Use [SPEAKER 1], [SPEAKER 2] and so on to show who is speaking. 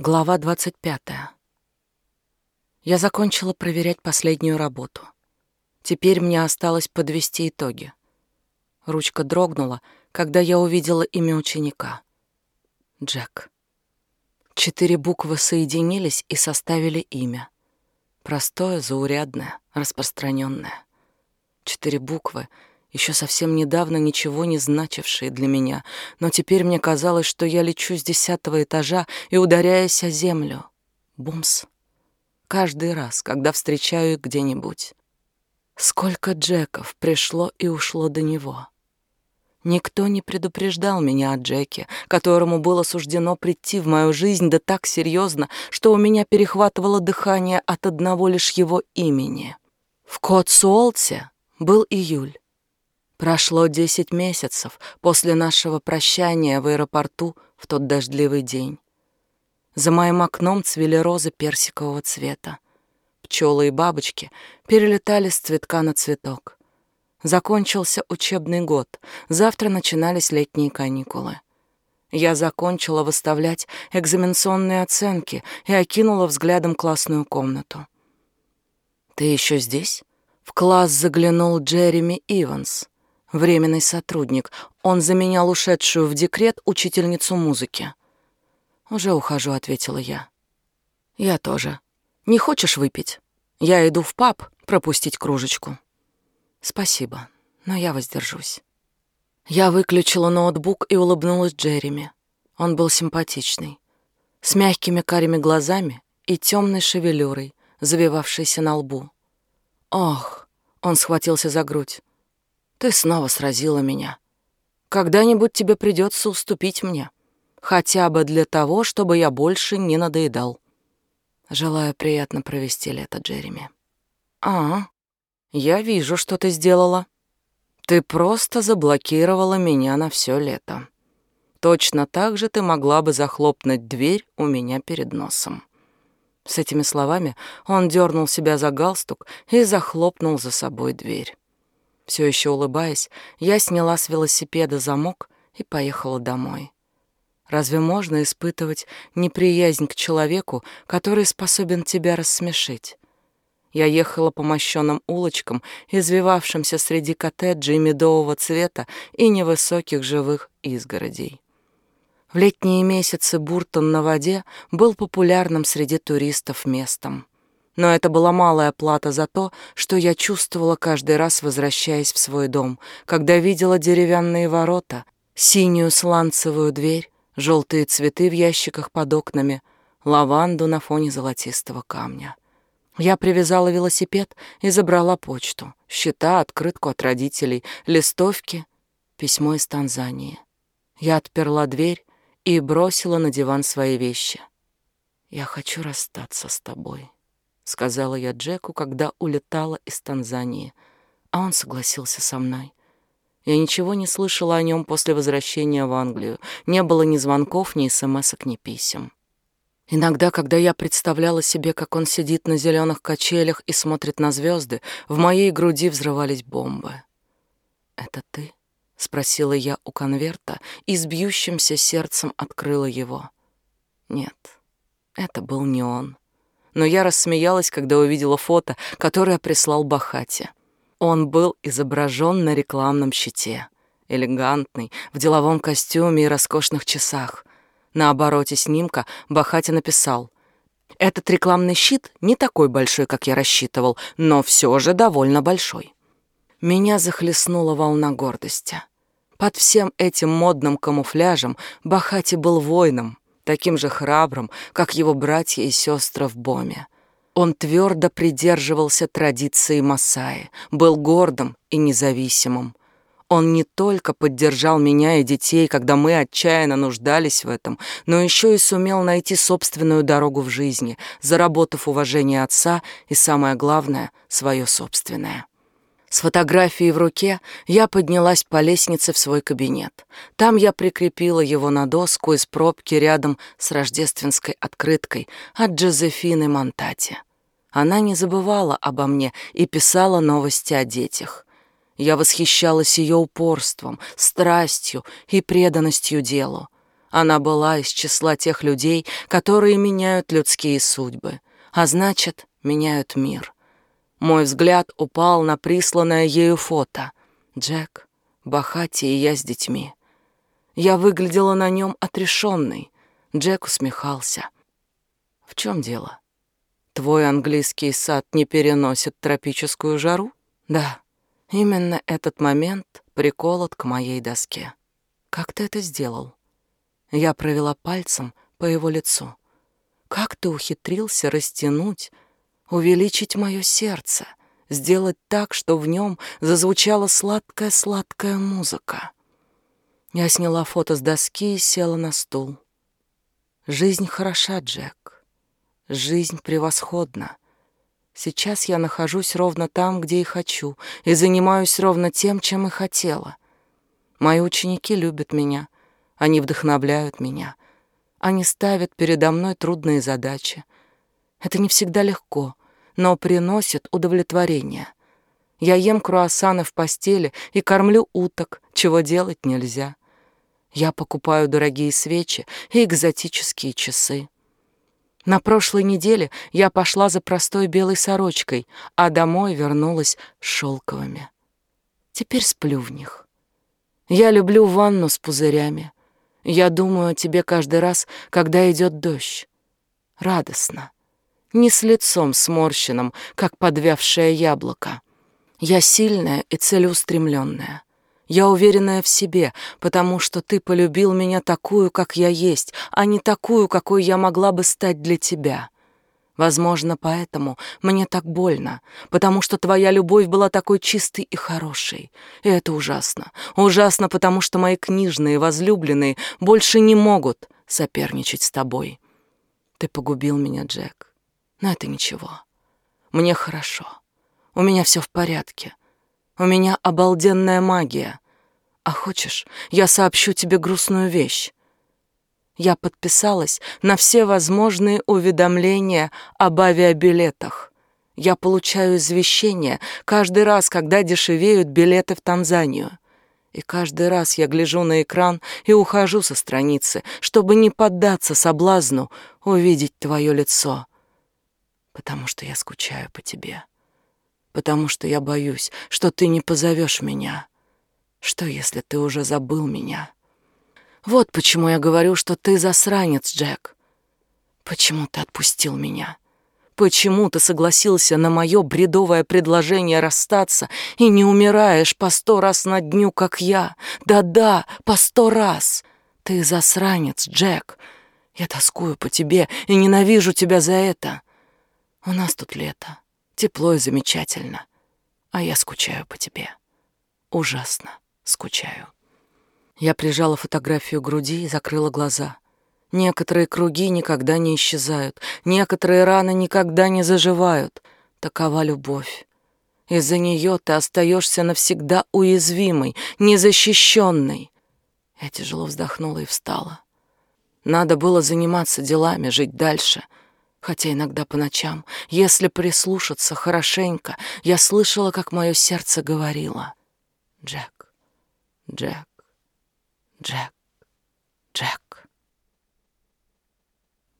[SPEAKER 1] Глава 25. Я закончила проверять последнюю работу. Теперь мне осталось подвести итоги. Ручка дрогнула, когда я увидела имя ученика. Джек. Четыре буквы соединились и составили имя. Простое, заурядное, распространенное. Четыре буквы — еще совсем недавно ничего не значившие для меня, но теперь мне казалось, что я лечу с десятого этажа и ударяясь о землю. Бумс. Каждый раз, когда встречаю их где-нибудь. Сколько Джеков пришло и ушло до него. Никто не предупреждал меня о Джеке, которому было суждено прийти в мою жизнь да так серьезно, что у меня перехватывало дыхание от одного лишь его имени. В Котсуолте был июль. Прошло десять месяцев после нашего прощания в аэропорту в тот дождливый день. За моим окном цвели розы персикового цвета. Пчелы и бабочки перелетали с цветка на цветок. Закончился учебный год, завтра начинались летние каникулы. Я закончила выставлять экзаменационные оценки и окинула взглядом классную комнату. «Ты еще здесь?» В класс заглянул Джереми Иванс — временный сотрудник. Он заменял ушедшую в декрет учительницу музыки. «Уже ухожу», — ответила я. «Я тоже. Не хочешь выпить? Я иду в паб пропустить кружечку». «Спасибо, но я воздержусь». Я выключила ноутбук и улыбнулась Джереми. Он был симпатичный, с мягкими карими глазами и темной шевелюрой, завивавшейся на лбу. «Ох!» — он схватился за грудь. Ты снова сразила меня. Когда-нибудь тебе придется уступить мне. Хотя бы для того, чтобы я больше не надоедал. Желаю приятно провести лето, Джереми. А, я вижу, что ты сделала. Ты просто заблокировала меня на все лето. Точно так же ты могла бы захлопнуть дверь у меня перед носом. С этими словами он дернул себя за галстук и захлопнул за собой дверь. Все еще улыбаясь, я сняла с велосипеда замок и поехала домой. Разве можно испытывать неприязнь к человеку, который способен тебя рассмешить? Я ехала по мощенным улочкам, извивавшимся среди коттеджей медового цвета и невысоких живых изгородей. В летние месяцы Буртон на воде был популярным среди туристов местом. Но это была малая плата за то, что я чувствовала каждый раз, возвращаясь в свой дом, когда видела деревянные ворота, синюю сланцевую дверь, желтые цветы в ящиках под окнами, лаванду на фоне золотистого камня. Я привязала велосипед и забрала почту, счета, открытку от родителей, листовки, письмо из Танзании. Я отперла дверь и бросила на диван свои вещи. «Я хочу расстаться с тобой» сказала я Джеку, когда улетала из Танзании, а он согласился со мной. Я ничего не слышала о нем после возвращения в Англию. Не было ни звонков, ни смс ни писем. Иногда, когда я представляла себе, как он сидит на зеленых качелях и смотрит на звезды, в моей груди взрывались бомбы. «Это ты?» — спросила я у конверта и с бьющимся сердцем открыла его. Нет, это был не он но я рассмеялась, когда увидела фото, которое прислал Бахати. Он был изображен на рекламном щите. Элегантный, в деловом костюме и роскошных часах. На обороте снимка Бахати написал «Этот рекламный щит не такой большой, как я рассчитывал, но все же довольно большой». Меня захлестнула волна гордости. Под всем этим модным камуфляжем Бахати был воином, таким же храбрым, как его братья и сестры в Боме. Он твердо придерживался традиции Масаи, был гордым и независимым. Он не только поддержал меня и детей, когда мы отчаянно нуждались в этом, но еще и сумел найти собственную дорогу в жизни, заработав уважение отца и, самое главное, свое собственное. С фотографией в руке я поднялась по лестнице в свой кабинет. Там я прикрепила его на доску из пробки рядом с рождественской открыткой от Джозефины Монтати. Она не забывала обо мне и писала новости о детях. Я восхищалась ее упорством, страстью и преданностью делу. Она была из числа тех людей, которые меняют людские судьбы, а значит, меняют мир. Мой взгляд упал на присланное ею фото. Джек, Бахати и я с детьми. Я выглядела на нем отрешенной. Джек усмехался. «В чем дело? Твой английский сад не переносит тропическую жару?» «Да, именно этот момент приколот к моей доске». «Как ты это сделал?» Я провела пальцем по его лицу. «Как ты ухитрился растянуть, увеличить мое сердце, сделать так, что в нем зазвучала сладкая-сладкая музыка?» Я сняла фото с доски и села на стул. «Жизнь хороша, Джек. Жизнь превосходна. Сейчас я нахожусь ровно там, где и хочу, и занимаюсь ровно тем, чем и хотела. Мои ученики любят меня — они вдохновляют меня. Они ставят передо мной трудные задачи. Это не всегда легко, но приносит удовлетворение. Я ем круассаны в постели и кормлю уток, чего делать нельзя. Я покупаю дорогие свечи и экзотические часы. На прошлой неделе я пошла за простой белой сорочкой, а домой вернулась с шелковыми. Теперь сплю в них. Я люблю ванну с пузырями. Я думаю о тебе каждый раз, когда идет дождь. Радостно. Не с лицом сморщенным, как подвявшее яблоко. Я сильная и целеустремленная. Я уверенная в себе, потому что ты полюбил меня такую, как я есть, а не такую, какой я могла бы стать для тебя. Возможно, поэтому мне так больно, потому что твоя любовь была такой чистой и хорошей. И это ужасно. Ужасно, потому что мои книжные возлюбленные больше не могут соперничать с тобой. Ты погубил меня, Джек. Но это ничего. Мне хорошо. У меня все в порядке. У меня обалденная магия. А хочешь, я сообщу тебе грустную вещь? я подписалась на все возможные уведомления об авиабилетах. Я получаю извещения каждый раз, когда дешевеют билеты в Танзанию. И каждый раз я гляжу на экран и ухожу со страницы, чтобы не поддаться соблазну увидеть твое лицо. Потому что я скучаю по тебе. Потому что я боюсь, что ты не позовешь меня. Что, если ты уже забыл меня?» Вот почему я говорю, что ты засранец, Джек. Почему ты отпустил меня? Почему ты согласился на мое бредовое предложение расстаться и не умираешь по сто раз на дню, как я? Да-да, по сто раз. Ты засранец, Джек. Я тоскую по тебе и ненавижу тебя за это. У нас тут лето, тепло и замечательно, а я скучаю по тебе. Ужасно скучаю. Я прижала фотографию к груди и закрыла глаза. Некоторые круги никогда не исчезают, некоторые раны никогда не заживают. Такова любовь. Из-за нее ты остаешься навсегда уязвимой, незащищенной. Я тяжело вздохнула и встала. Надо было заниматься делами, жить дальше. Хотя иногда по ночам, если прислушаться хорошенько, я слышала, как мое сердце говорило. Джек, Джек. Джек, Джек.